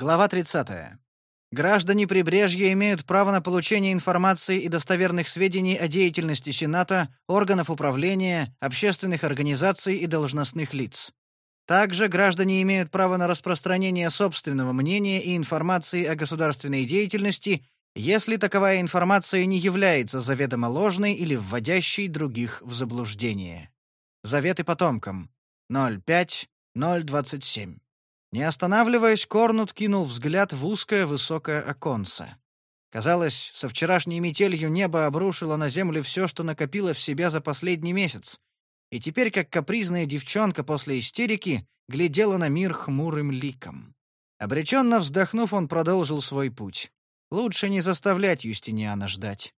Глава 30. Граждане Прибрежья имеют право на получение информации и достоверных сведений о деятельности Сената, органов управления, общественных организаций и должностных лиц. Также граждане имеют право на распространение собственного мнения и информации о государственной деятельности, если таковая информация не является заведомо ложной или вводящей других в заблуждение. Заветы потомкам. 05.027. Не останавливаясь, Корнут кинул взгляд в узкое высокое оконце. Казалось, со вчерашней метелью небо обрушило на землю все, что накопило в себя за последний месяц, и теперь, как капризная девчонка после истерики, глядела на мир хмурым ликом. Обреченно вздохнув, он продолжил свой путь. Лучше не заставлять Юстиниана ждать.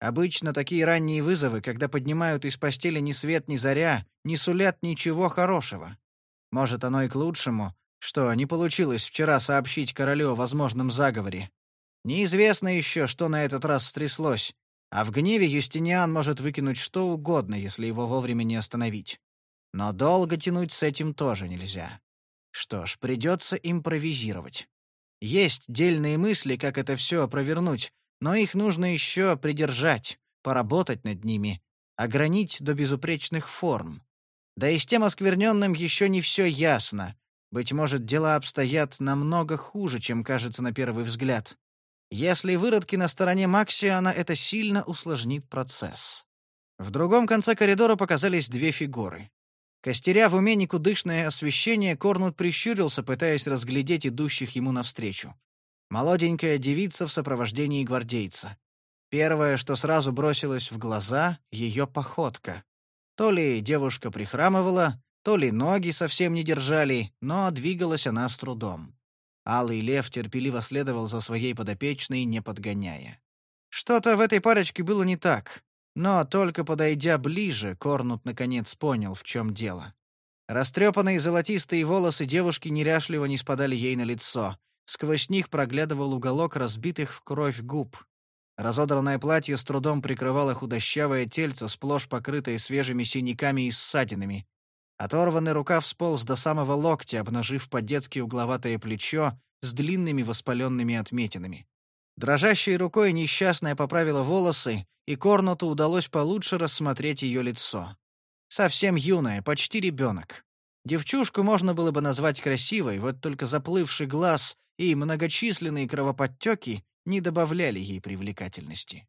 Обычно такие ранние вызовы, когда поднимают из постели ни свет, ни заря, не сулят ничего хорошего. Может, оно и к лучшему, что не получилось вчера сообщить королю о возможном заговоре. Неизвестно еще, что на этот раз стряслось, а в гневе Юстиниан может выкинуть что угодно, если его вовремя не остановить. Но долго тянуть с этим тоже нельзя. Что ж, придется импровизировать. Есть дельные мысли, как это все провернуть, но их нужно еще придержать, поработать над ними, огранить до безупречных форм. Да и с тем оскверненным еще не все ясно, быть может, дела обстоят намного хуже, чем кажется на первый взгляд. Если выродки на стороне Максиана, это сильно усложнит процесс. В другом конце коридора показались две фигуры. Костеря в уме никудышное освещение, Корнут прищурился, пытаясь разглядеть идущих ему навстречу. Молоденькая девица в сопровождении гвардейца. Первое, что сразу бросилось в глаза — ее походка. То ли девушка прихрамывала, то ли ноги совсем не держали, но двигалась она с трудом. Алый лев терпеливо следовал за своей подопечной, не подгоняя. Что-то в этой парочке было не так, но только подойдя ближе, Корнут наконец понял, в чем дело. Растрепанные золотистые волосы девушки неряшливо не спадали ей на лицо. Сквозь них проглядывал уголок разбитых в кровь губ. Разодранное платье с трудом прикрывало худощавое тельце, сплошь покрытое свежими синяками и ссадинами. Оторванный рукав сполз до самого локтя, обнажив по-детски угловатое плечо с длинными воспаленными отметинами. Дрожащей рукой несчастная поправила волосы, и Корнуту удалось получше рассмотреть ее лицо. Совсем юная, почти ребенок. Девчушку можно было бы назвать красивой, вот только заплывший глаз и многочисленные кровоподтеки не добавляли ей привлекательности.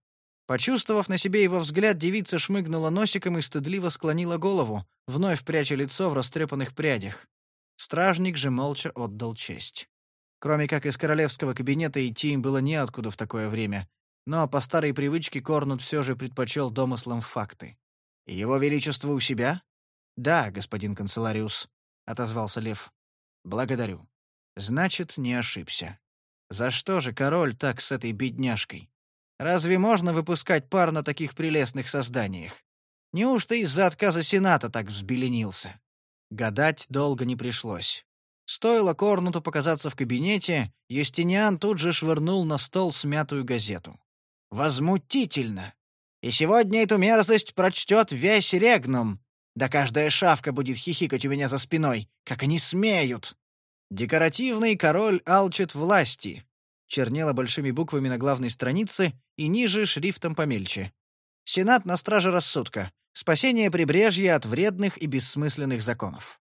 Почувствовав на себе его взгляд, девица шмыгнула носиком и стыдливо склонила голову, вновь пряча лицо в растрепанных прядях. Стражник же молча отдал честь. Кроме как из королевского кабинета идти им было неоткуда в такое время, но по старой привычке Корнут все же предпочел домыслам факты. «Его Величество у себя?» «Да, господин канцелариус», — отозвался Лев. «Благодарю. Значит, не ошибся. За что же король так с этой бедняжкой? Разве можно выпускать пар на таких прелестных созданиях? Неужто из-за отказа Сената так взбеленился? Гадать долго не пришлось. Стоило Корнуту показаться в кабинете, Юстиниан тут же швырнул на стол смятую газету. «Возмутительно! И сегодня эту мерзость прочтет весь Регнум. Да каждая шавка будет хихикать у меня за спиной. Как они смеют!» Декоративный король алчит власти, чернела большими буквами на главной странице и ниже шрифтом помельче. Сенат на страже рассудка. Спасение прибрежья от вредных и бессмысленных законов.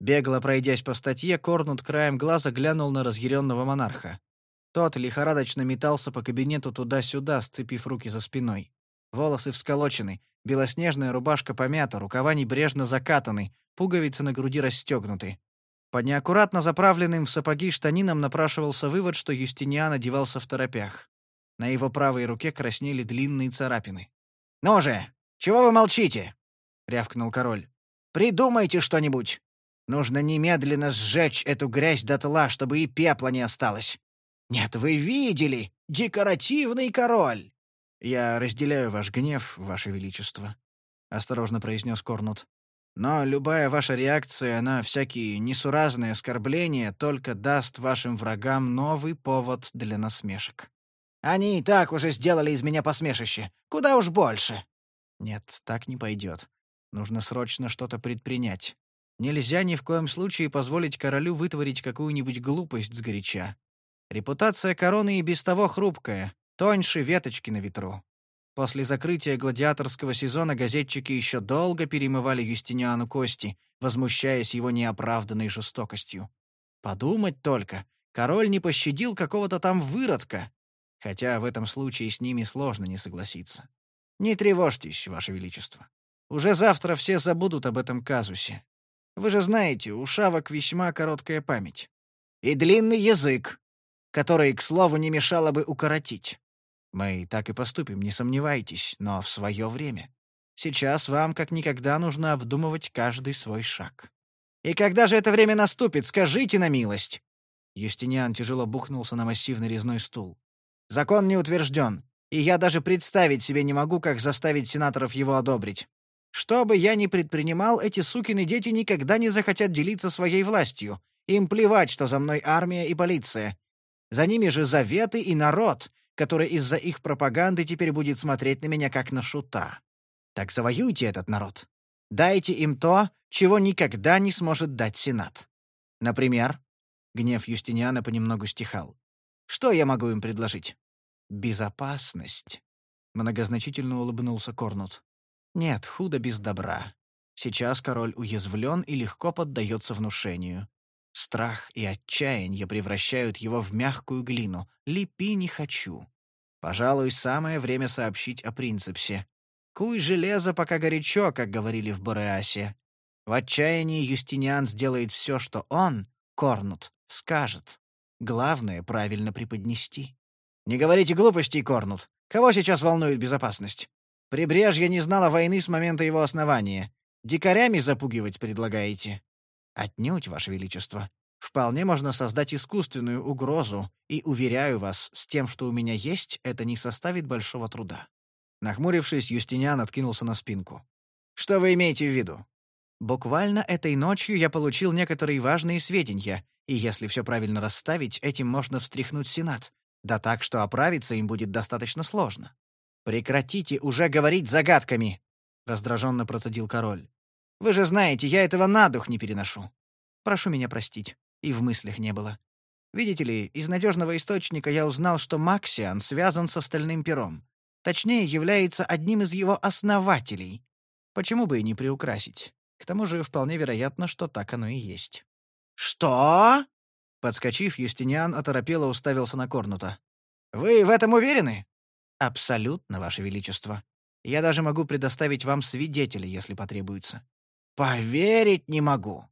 Бегло пройдясь по статье, Корнут краем глаза глянул на разъяренного монарха. Тот лихорадочно метался по кабинету туда-сюда, сцепив руки за спиной. Волосы всколочены, белоснежная рубашка помята, рукава небрежно закатаны, пуговицы на груди расстегнуты. По неаккуратно заправленным в сапоги штанинам напрашивался вывод, что Юстиниан одевался в торопях. На его правой руке краснели длинные царапины. «Ну же, чего вы молчите?» — рявкнул король. «Придумайте что-нибудь. Нужно немедленно сжечь эту грязь дотла, чтобы и пепла не осталось. Нет, вы видели? Декоративный король!» «Я разделяю ваш гнев, ваше величество», — осторожно произнес Корнут. Но любая ваша реакция на всякие несуразные оскорбления только даст вашим врагам новый повод для насмешек. Они и так уже сделали из меня посмешище. Куда уж больше. Нет, так не пойдет. Нужно срочно что-то предпринять. Нельзя ни в коем случае позволить королю вытворить какую-нибудь глупость сгоряча. Репутация короны и без того хрупкая, тоньше веточки на ветру. После закрытия гладиаторского сезона газетчики еще долго перемывали Юстиниану кости, возмущаясь его неоправданной жестокостью. Подумать только, король не пощадил какого-то там выродка, хотя в этом случае с ними сложно не согласиться. Не тревожьтесь, Ваше Величество. Уже завтра все забудут об этом казусе. Вы же знаете, у шавок весьма короткая память. И длинный язык, который, к слову, не мешало бы укоротить. Мы так и поступим, не сомневайтесь, но в свое время. Сейчас вам как никогда нужно обдумывать каждый свой шаг. И когда же это время наступит, скажите на милость!» Юстиниан тяжело бухнулся на массивный резной стул. «Закон не утвержден, и я даже представить себе не могу, как заставить сенаторов его одобрить. Что бы я ни предпринимал, эти сукины дети никогда не захотят делиться своей властью. Им плевать, что за мной армия и полиция. За ними же заветы и народ, который из-за их пропаганды теперь будет смотреть на меня как на шута. Так завоюйте этот народ. Дайте им то, чего никогда не сможет дать Сенат. Например, гнев Юстиниана понемногу стихал. Что я могу им предложить? Безопасность. Многозначительно улыбнулся Корнут. Нет, худо без добра. Сейчас король уязвлен и легко поддается внушению. Страх и отчаяние превращают его в мягкую глину. Лепи не хочу. Пожалуй, самое время сообщить о принципсе. Куй железо, пока горячо, как говорили в Бореасе. В отчаянии Юстиниан сделает все, что он, Корнут, скажет. Главное — правильно преподнести. «Не говорите глупостей, Корнут. Кого сейчас волнует безопасность? Прибрежье не знало войны с момента его основания. Дикарями запугивать предлагаете?» «Отнюдь, Ваше Величество. Вполне можно создать искусственную угрозу, и, уверяю вас, с тем, что у меня есть, это не составит большого труда». Нахмурившись, Юстиниан откинулся на спинку. «Что вы имеете в виду?» «Буквально этой ночью я получил некоторые важные сведения, и если все правильно расставить, этим можно встряхнуть Сенат. Да так, что оправиться им будет достаточно сложно». «Прекратите уже говорить загадками!» — раздраженно процедил король. Вы же знаете, я этого на дух не переношу. Прошу меня простить. И в мыслях не было. Видите ли, из надежного источника я узнал, что Максиан связан с остальным пером. Точнее, является одним из его основателей. Почему бы и не приукрасить? К тому же вполне вероятно, что так оно и есть. «Что?» Подскочив, Юстиниан оторопело уставился на Корнута. «Вы в этом уверены?» «Абсолютно, Ваше Величество. Я даже могу предоставить вам свидетеля, если потребуется. «Поверить не могу!»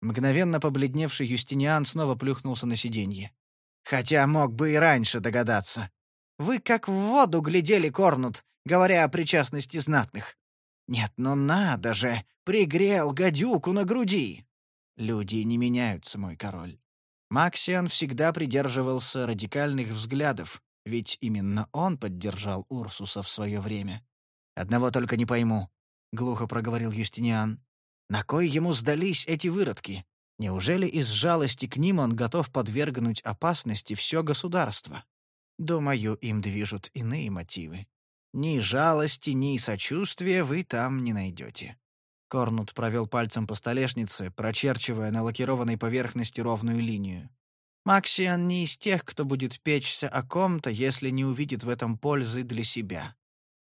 Мгновенно побледневший Юстиниан снова плюхнулся на сиденье. «Хотя мог бы и раньше догадаться. Вы как в воду глядели, Корнут, говоря о причастности знатных. Нет, ну надо же, пригрел гадюку на груди!» Люди не меняются, мой король. Максиан всегда придерживался радикальных взглядов, ведь именно он поддержал Урсуса в свое время. «Одного только не пойму», — глухо проговорил Юстиниан. На кой ему сдались эти выродки? Неужели из жалости к ним он готов подвергнуть опасности все государство? Думаю, им движут иные мотивы. Ни жалости, ни сочувствия вы там не найдете. Корнут провел пальцем по столешнице, прочерчивая на лакированной поверхности ровную линию. Максиан не из тех, кто будет печься о ком-то, если не увидит в этом пользы для себя.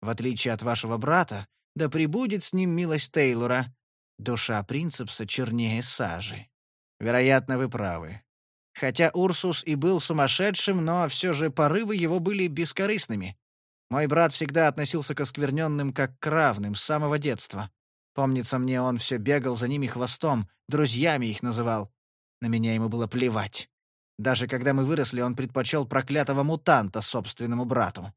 В отличие от вашего брата, да пребудет с ним милость Тейлора, Душа принцепса чернее сажи. Вероятно, вы правы. Хотя Урсус и был сумасшедшим, но все же порывы его были бескорыстными. Мой брат всегда относился к оскверненным как к равным с самого детства. Помнится мне, он все бегал за ними хвостом, друзьями их называл. На меня ему было плевать. Даже когда мы выросли, он предпочел проклятого мутанта собственному брату.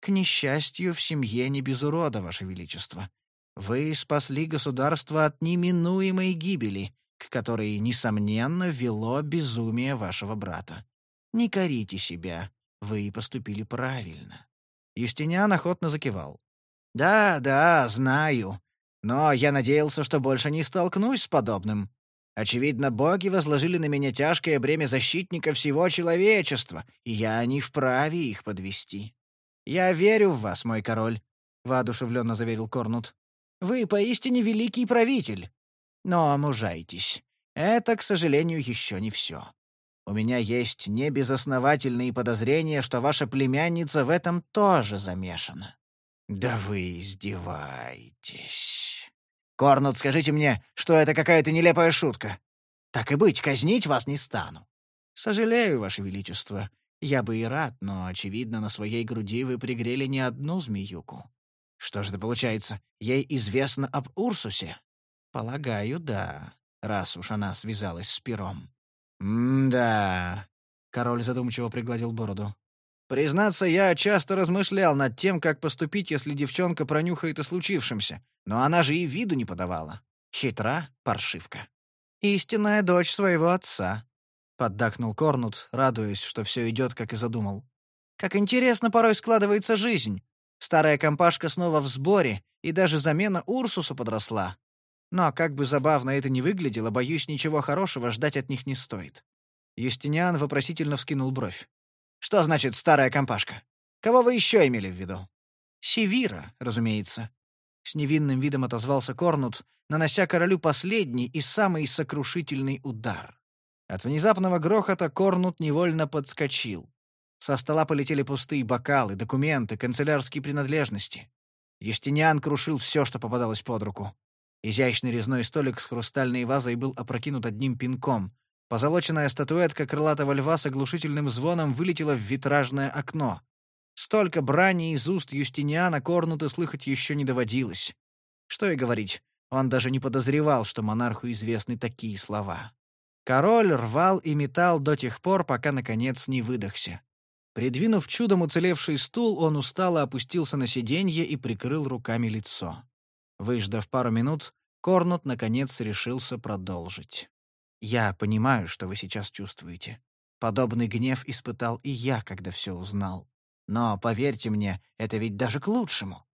К несчастью, в семье не без урода, Ваше Величество. Вы спасли государство от неминуемой гибели, к которой, несомненно, вело безумие вашего брата. Не корите себя, вы поступили правильно». Юстиниан охотно закивал. «Да, да, знаю. Но я надеялся, что больше не столкнусь с подобным. Очевидно, боги возложили на меня тяжкое бремя защитника всего человечества, и я не вправе их подвести. Я верю в вас, мой король», — воодушевленно заверил Корнут. Вы поистине великий правитель. Но мужайтесь. Это, к сожалению, еще не все. У меня есть небезосновательные подозрения, что ваша племянница в этом тоже замешана». «Да вы издеваетесь. Корнут, скажите мне, что это какая-то нелепая шутка. Так и быть, казнить вас не стану». «Сожалею, ваше величество. Я бы и рад, но, очевидно, на своей груди вы пригрели не одну змеюку. Что же это получается? Ей известно об Урсусе?» «Полагаю, да, раз уж она связалась с пером». «М-да...» — король задумчиво пригладил бороду. «Признаться, я часто размышлял над тем, как поступить, если девчонка пронюхает о случившемся, но она же и виду не подавала. Хитра паршивка. Истинная дочь своего отца», — поддакнул Корнут, радуясь, что все идет, как и задумал. «Как интересно порой складывается жизнь. Старая компашка снова в сборе, и даже замена Урсусу подросла. Но как бы забавно это ни выглядело, боюсь, ничего хорошего ждать от них не стоит. Юстиниан вопросительно вскинул бровь. «Что значит старая компашка? Кого вы еще имели в виду?» «Севира, разумеется». С невинным видом отозвался Корнут, нанося королю последний и самый сокрушительный удар. От внезапного грохота Корнут невольно подскочил. Со стола полетели пустые бокалы, документы, канцелярские принадлежности. Юстиниан крушил все, что попадалось под руку. Изящный резной столик с хрустальной вазой был опрокинут одним пинком. Позолоченная статуэтка крылатого льва с оглушительным звоном вылетела в витражное окно. Столько брани из уст Юстиниана Корнута слыхать еще не доводилось. Что и говорить, он даже не подозревал, что монарху известны такие слова. Король рвал и метал до тех пор, пока, наконец, не выдохся. Придвинув чудом уцелевший стул, он устало опустился на сиденье и прикрыл руками лицо. Выждав пару минут, Корнут, наконец, решился продолжить. «Я понимаю, что вы сейчас чувствуете. Подобный гнев испытал и я, когда все узнал. Но, поверьте мне, это ведь даже к лучшему.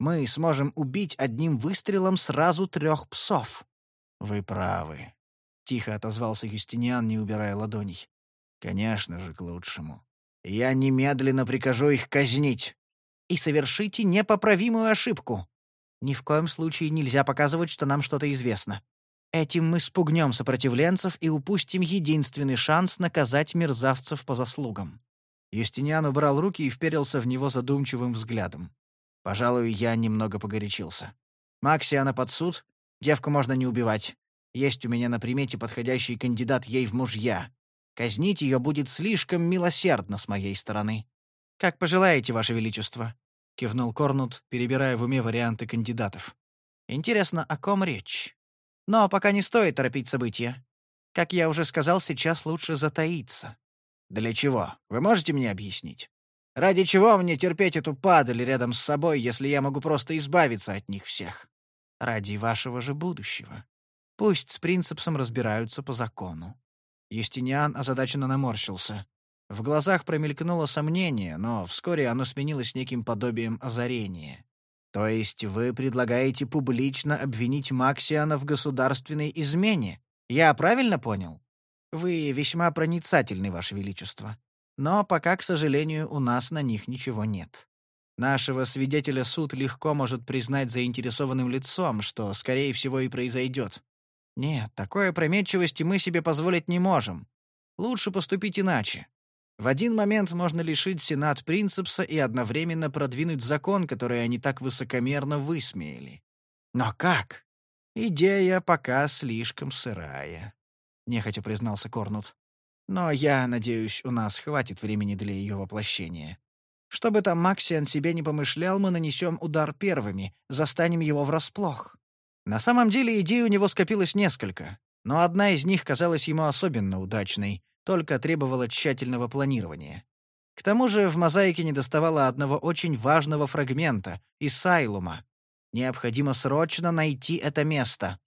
Мы сможем убить одним выстрелом сразу трех псов». «Вы правы», — тихо отозвался Юстиниан, не убирая ладоней. «Конечно же, к лучшему. Я немедленно прикажу их казнить. И совершите непоправимую ошибку. Ни в коем случае нельзя показывать, что нам что-то известно. Этим мы спугнем сопротивленцев и упустим единственный шанс наказать мерзавцев по заслугам». Юстиниан убрал руки и вперился в него задумчивым взглядом. Пожалуй, я немного погорячился. Максиана под суд, девку можно не убивать. Есть у меня на примете подходящий кандидат ей в мужья. Казнить ее будет слишком милосердно с моей стороны. Как пожелаете, Ваше Величество. — кивнул Корнут, перебирая в уме варианты кандидатов. «Интересно, о ком речь? Но пока не стоит торопить события. Как я уже сказал, сейчас лучше затаиться». «Для чего? Вы можете мне объяснить? Ради чего мне терпеть эту падаль рядом с собой, если я могу просто избавиться от них всех? Ради вашего же будущего. Пусть с принципсом разбираются по закону». Юстиниан озадаченно наморщился. В глазах промелькнуло сомнение, но вскоре оно сменилось неким подобием озарения. «То есть вы предлагаете публично обвинить Максиана в государственной измене? Я правильно понял? Вы весьма проницательны, Ваше Величество. Но пока, к сожалению, у нас на них ничего нет. Нашего свидетеля суд легко может признать заинтересованным лицом, что, скорее всего, и произойдет. Нет, такой опрометчивости мы себе позволить не можем. Лучше поступить иначе. В один момент можно лишить Сенат принципса и одновременно продвинуть закон, который они так высокомерно высмеяли. Но как? Идея пока слишком сырая, — нехотя признался Корнут. Но я надеюсь, у нас хватит времени для ее воплощения. Что бы там Максиан себе не помышлял, мы нанесем удар первыми, застанем его врасплох. На самом деле идей у него скопилось несколько, но одна из них казалась ему особенно удачной — только требовало тщательного планирования. К тому же в мозаике недоставало одного очень важного фрагмента — Исайлума. Необходимо срочно найти это место.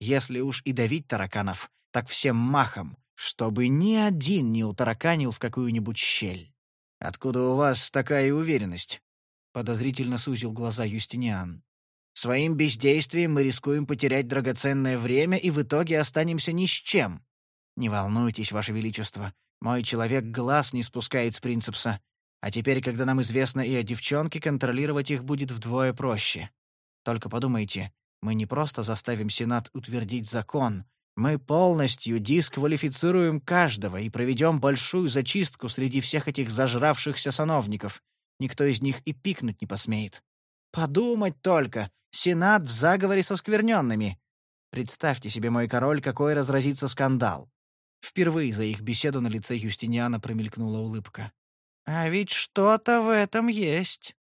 Если уж и давить тараканов, так всем махом, чтобы ни один не утараканил в какую-нибудь щель. «Откуда у вас такая уверенность?» — подозрительно сузил глаза Юстиниан. «Своим бездействием мы рискуем потерять драгоценное время и в итоге останемся ни с чем. «Не волнуйтесь, Ваше Величество, мой человек глаз не спускает с принципса. А теперь, когда нам известно и о девчонке, контролировать их будет вдвое проще. Только подумайте, мы не просто заставим Сенат утвердить закон, Мы полностью дисквалифицируем каждого и проведем большую зачистку среди всех этих зажравшихся сановников. Никто из них и пикнуть не посмеет. Подумать только! Сенат в заговоре со скверненными. Представьте себе, мой король, какой разразится скандал. Впервые за их беседу на лице Юстиниана промелькнула улыбка. А ведь что-то в этом есть.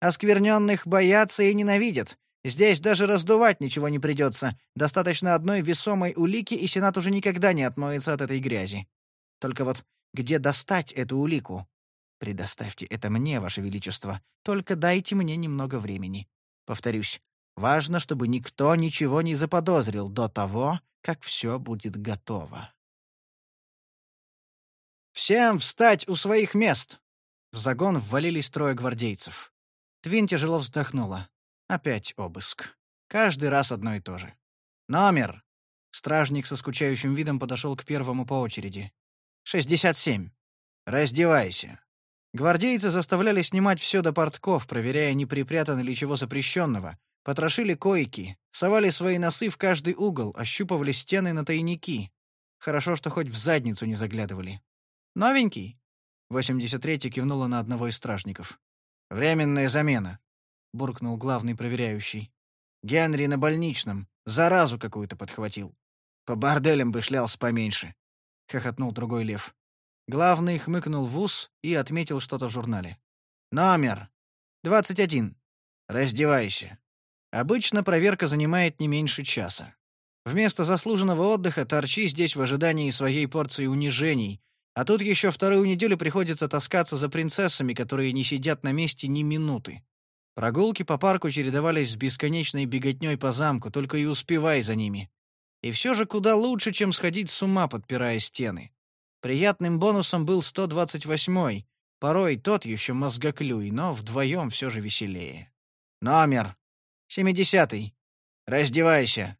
Оскверненных боятся и ненавидят. Здесь даже раздувать ничего не придется. Достаточно одной весомой улики, и Сенат уже никогда не отмоется от этой грязи. Только вот где достать эту улику? Предоставьте это мне, Ваше Величество. Только дайте мне немного времени. Повторюсь, важно, чтобы никто ничего не заподозрил до того, как все будет готово. «Всем встать у своих мест!» В загон ввалились трое гвардейцев. Твин тяжело вздохнула. Опять обыск. Каждый раз одно и то же. «Номер!» Стражник со скучающим видом подошел к первому по очереди. «Шестьдесят семь. Раздевайся». Гвардейцы заставляли снимать все до портков, проверяя, не припрятано ли чего запрещенного, потрошили койки, совали свои носы в каждый угол, ощупывали стены на тайники. Хорошо, что хоть в задницу не заглядывали. «Новенький?» 83-й кивнула на одного из стражников. «Временная замена», — буркнул главный проверяющий. «Генри на больничном. Заразу какую-то подхватил. По борделям бы шлялся поменьше», — хохотнул другой лев. Главный хмыкнул в ус и отметил что-то в журнале. «Номер. 21. Раздевайся». Обычно проверка занимает не меньше часа. Вместо заслуженного отдыха торчи здесь в ожидании своей порции унижений, а тут еще вторую неделю приходится таскаться за принцессами, которые не сидят на месте ни минуты. Прогулки по парку чередовались с бесконечной беготней по замку, только и успевай за ними. И все же куда лучше, чем сходить с ума, подпирая стены. Приятным бонусом был 128-й, порой тот еще мозгоклюй, но вдвоем все же веселее. «Номер! 70-й! Раздевайся!»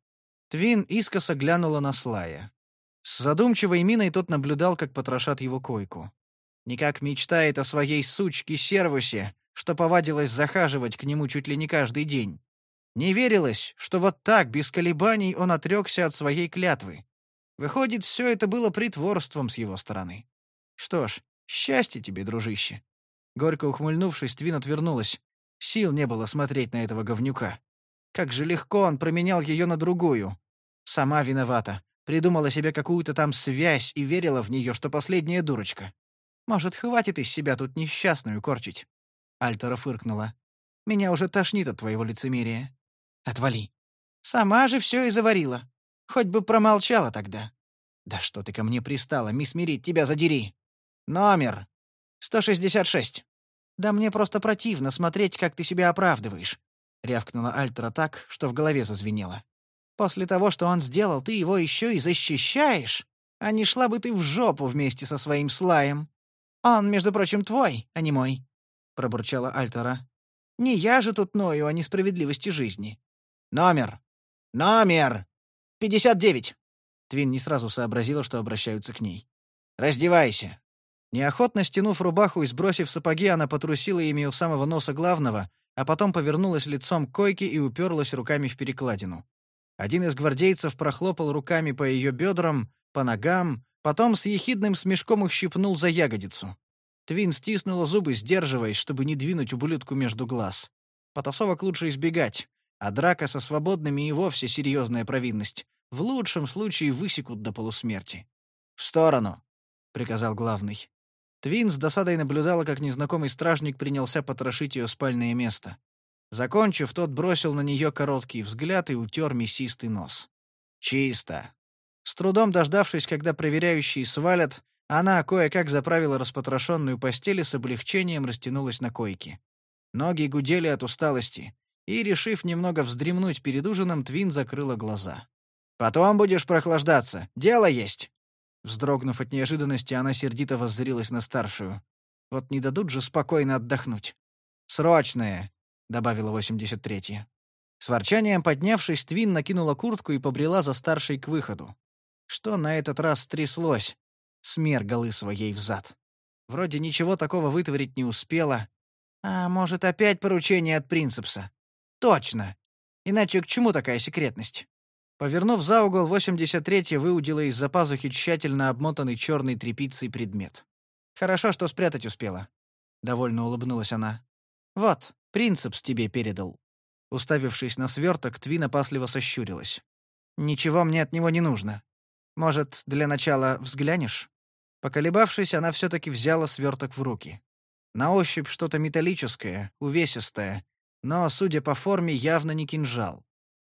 Твин искоса глянула на Слая. С задумчивой миной тот наблюдал, как потрошат его койку. Никак мечтает о своей сучке-сервусе, что повадилась захаживать к нему чуть ли не каждый день. Не верилось, что вот так, без колебаний, он отрекся от своей клятвы. Выходит, все это было притворством с его стороны. Что ж, счастье тебе, дружище. Горько ухмыльнувшись, Твин отвернулась. Сил не было смотреть на этого говнюка. Как же легко он променял ее на другую. Сама виновата. Придумала себе какую-то там связь и верила в нее, что последняя дурочка. Может, хватит из себя тут несчастную корчить?» Альтера фыркнула. «Меня уже тошнит от твоего лицемерия. Отвали. Сама же все и заварила. Хоть бы промолчала тогда. Да что ты ко мне пристала, мисс Мирит, тебя задери. Номер. 166. Да мне просто противно смотреть, как ты себя оправдываешь. Рявкнула Альтера так, что в голове зазвенело. После того, что он сделал, ты его еще и защищаешь? А не шла бы ты в жопу вместе со своим слаем? Он, между прочим, твой, а не мой», — пробурчала Альтера. «Не я же тут ною о несправедливости жизни». «Номер! Номер! Пятьдесят девять!» Твин не сразу сообразила, что обращаются к ней. «Раздевайся!» Неохотно стянув рубаху и сбросив сапоги, она потрусила ими у самого носа главного, а потом повернулась лицом к койке и уперлась руками в перекладину. Один из гвардейцев прохлопал руками по ее бедрам, по ногам, потом с ехидным смешком ущипнул за ягодицу. Твин стиснула зубы, сдерживаясь, чтобы не двинуть ублюдку между глаз. Потасовок лучше избегать, а драка со свободными и вовсе серьезная провинность. В лучшем случае высекут до полусмерти. «В сторону!» — приказал главный. Твин с досадой наблюдала, как незнакомый стражник принялся потрошить ее спальное место. Закончив, тот бросил на нее короткий взгляд и утер мясистый нос. «Чисто». С трудом дождавшись, когда проверяющие свалят, она кое-как заправила распотрошенную постель и с облегчением растянулась на койке. Ноги гудели от усталости, и, решив немного вздремнуть перед ужином, Твин закрыла глаза. «Потом будешь прохлаждаться. Дело есть!» Вздрогнув от неожиданности, она сердито воззрилась на старшую. «Вот не дадут же спокойно отдохнуть. Срочное!» — добавила 83-я. С ворчанием поднявшись, Твин накинула куртку и побрела за старшей к выходу. Что на этот раз стряслось? Смергалы своей взад. Вроде ничего такого вытворить не успела. А может, опять поручение от принцепса? Точно. Иначе к чему такая секретность? Повернув за угол, 83-я выудила из-за пазухи тщательно обмотанный черной тряпицей предмет. «Хорошо, что спрятать успела», — довольно улыбнулась она. «Вот, принципс тебе передал». Уставившись на сверток, Твин опасливо сощурилась. «Ничего мне от него не нужно. Может, для начала взглянешь?» Поколебавшись, она все-таки взяла сверток в руки. На ощупь что-то металлическое, увесистое, но, судя по форме, явно не кинжал.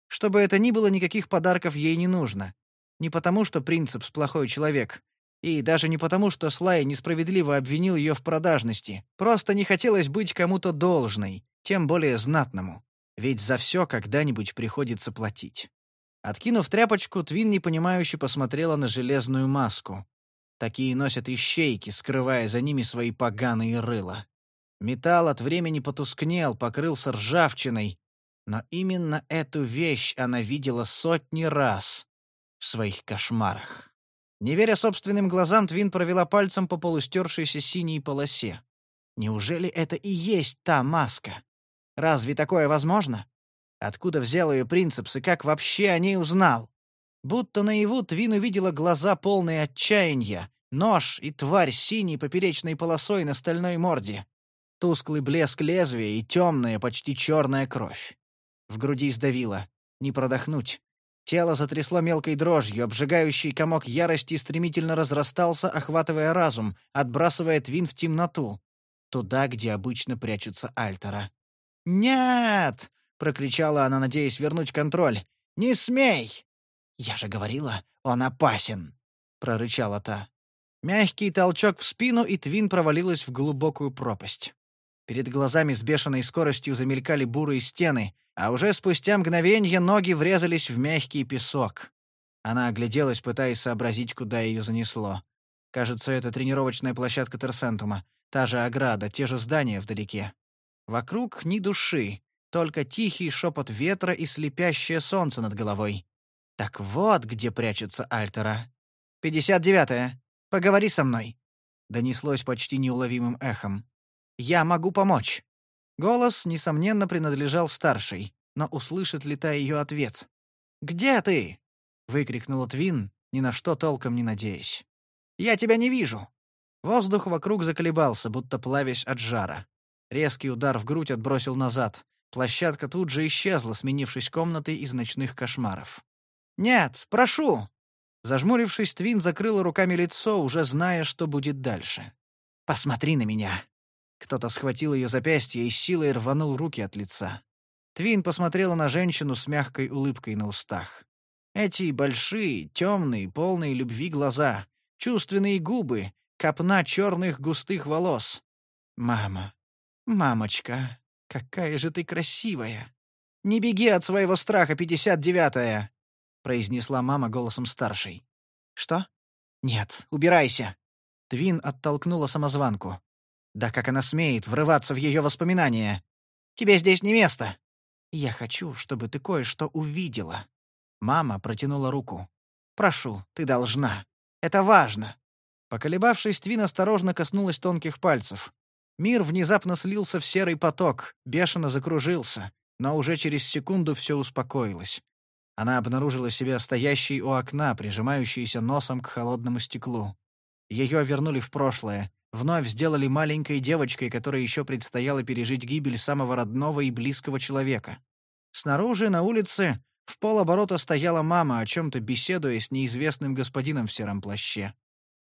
Чтобы это ни было, никаких подарков ей не нужно. Не потому, что Принцепс плохой человек, и даже не потому, что Слай несправедливо обвинил ее в продажности. Просто не хотелось быть кому-то должной, тем более знатному. Ведь за все когда-нибудь приходится платить. Откинув тряпочку, Твин непонимающе посмотрела на железную маску. Такие носят ищейки, скрывая за ними свои поганые рыла. Металл от времени потускнел, покрылся ржавчиной, но именно эту вещь она видела сотни раз в своих кошмарах. Не веря собственным глазам, Твин провела пальцем по полустершейся синей полосе. Неужели это и есть та маска? Разве такое возможно? Откуда взял ее принцепс и как вообще о ней узнал? Будто наяву Твин увидела глаза полные отчаяния, нож и тварь синей поперечной полосой на стальной морде. Тусклый блеск лезвия и темная, почти черная кровь. В груди сдавило. Не продохнуть. Тело затрясло мелкой дрожью, обжигающий комок ярости стремительно разрастался, охватывая разум, отбрасывая Твин в темноту. Туда, где обычно прячется Альтера. «Нет!» — прокричала она, надеясь вернуть контроль. «Не смей!» «Я же говорила, он опасен!» — прорычала та. Мягкий толчок в спину, и Твин провалилась в глубокую пропасть. Перед глазами с бешеной скоростью замелькали бурые стены, а уже спустя мгновенье ноги врезались в мягкий песок. Она огляделась, пытаясь сообразить, куда ее занесло. Кажется, это тренировочная площадка Терсентума, та же ограда, те же здания вдалеке. Вокруг ни души, только тихий шепот ветра и слепящее солнце над головой. Так вот, где прячется Альтера. «Пятьдесят девятая. Поговори со мной!» Донеслось почти неуловимым эхом. «Я могу помочь!» Голос, несомненно, принадлежал старшей, но услышит ли та ее ответ? «Где ты?» — выкрикнула Твин, ни на что толком не надеясь. «Я тебя не вижу!» Воздух вокруг заколебался, будто плавясь от жара. Резкий удар в грудь отбросил назад. Площадка тут же исчезла, сменившись комнатой из ночных кошмаров. «Нет, прошу!» Зажмурившись, Твин закрыла руками лицо, уже зная, что будет дальше. «Посмотри на меня!» Кто-то схватил ее запястье и силой рванул руки от лица. Твин посмотрела на женщину с мягкой улыбкой на устах. Эти большие, темные, полные любви глаза, чувственные губы, копна черных густых волос. «Мама, мамочка, какая же ты красивая!» «Не беги от своего страха, пятьдесят девятая!» — произнесла мама голосом старшей. «Что?» «Нет, убирайся!» Твин оттолкнула самозванку. Да как она смеет врываться в ее воспоминания? Тебе здесь не место. Я хочу, чтобы ты кое-что увидела. Мама протянула руку. Прошу, ты должна. Это важно. Поколебавшись, Твин осторожно коснулась тонких пальцев. Мир внезапно слился в серый поток, бешено закружился, но уже через секунду все успокоилось. Она обнаружила себя стоящей у окна, прижимающейся носом к холодному стеклу. Ее вернули в прошлое, вновь сделали маленькой девочкой, которой еще предстояло пережить гибель самого родного и близкого человека. Снаружи, на улице, в полоборота стояла мама, о чем-то беседуя с неизвестным господином в сером плаще.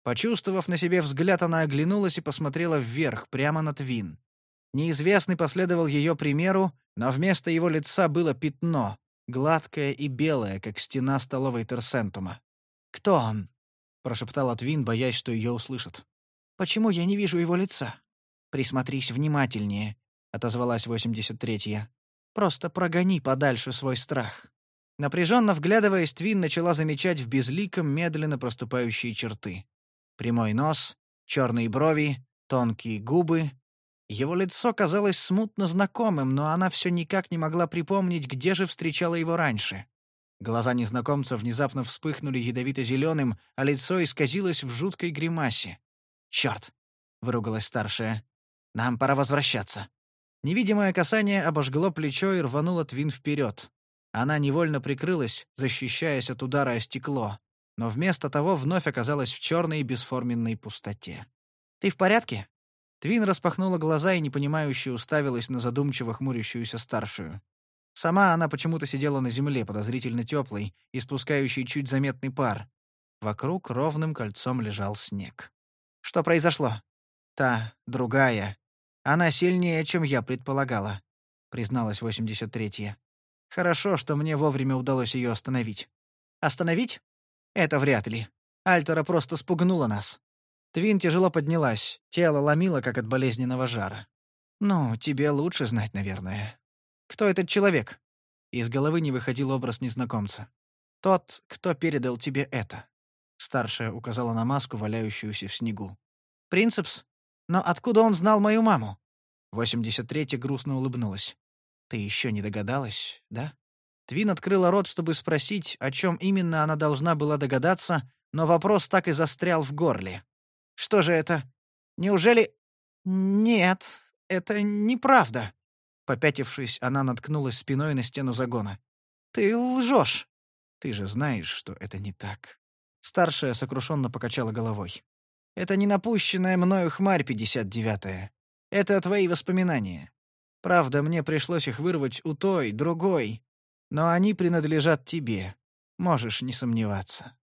Почувствовав на себе взгляд, она оглянулась и посмотрела вверх, прямо на Твин. Неизвестный последовал ее примеру, но вместо его лица было пятно, гладкое и белое, как стена столовой Терсентума. «Кто он?» — прошептала Твин, боясь, что ее услышат. Почему я не вижу его лица? Присмотрись внимательнее, отозвалась 83-я. Просто прогони подальше свой страх. Напряженно вглядываясь, Твин начала замечать в безликом медленно проступающие черты. Прямой нос, черные брови, тонкие губы. Его лицо казалось смутно знакомым, но она все никак не могла припомнить, где же встречала его раньше. Глаза незнакомца внезапно вспыхнули ядовито-зеленым, а лицо исказилось в жуткой гримасе. «Черт!» — выругалась старшая. «Нам пора возвращаться». Невидимое касание обожгло плечо и рвануло Твин вперед. Она невольно прикрылась, защищаясь от удара о стекло, но вместо того вновь оказалась в черной бесформенной пустоте. «Ты в порядке?» Твин распахнула глаза и непонимающе уставилась на задумчиво хмурящуюся старшую. Сама она почему-то сидела на земле, подозрительно теплой, испускающей чуть заметный пар. Вокруг ровным кольцом лежал снег. «Что произошло?» «Та, другая. Она сильнее, чем я предполагала», — призналась 83-я. «Хорошо, что мне вовремя удалось ее остановить». «Остановить? Это вряд ли. Альтера просто спугнула нас. Твин тяжело поднялась, тело ломило, как от болезненного жара. «Ну, тебе лучше знать, наверное. Кто этот человек?» Из головы не выходил образ незнакомца. «Тот, кто передал тебе это». Старшая указала на маску, валяющуюся в снегу. «Принцепс? Но откуда он знал мою маму?» 83-я грустно улыбнулась. «Ты еще не догадалась, да?» Твин открыла рот, чтобы спросить, о чем именно она должна была догадаться, но вопрос так и застрял в горле. Что же это? Неужели... Нет, это неправда. Попятившись, она наткнулась спиной на стену загона. Ты лжешь. Ты же знаешь, что это не так. Старшая сокрушенно покачала головой. Это не напущенная мною хмарь 59-я. Это твои воспоминания. Правда, мне пришлось их вырвать у той, другой. Но они принадлежат тебе. Можешь не сомневаться.